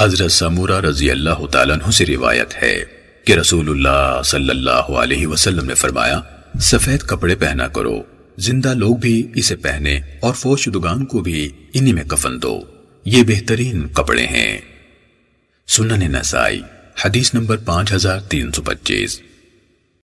حضرت سمورہ رضی اللہ تعالیٰ عنہ سے روایت ہے کہ رسول اللہ صلی اللہ علیہ وسلم نے فرمایا، سفید کپڑے پہنا کرو، زندہ لوگ بھی اسے پہنے اور فوش دگان کو بھی انہی میں کفن دو۔ یہ بہترین کپڑے ہیں۔ سنن نسائی، حدیث نمبر پانچ ہزار تین سو پچیس۔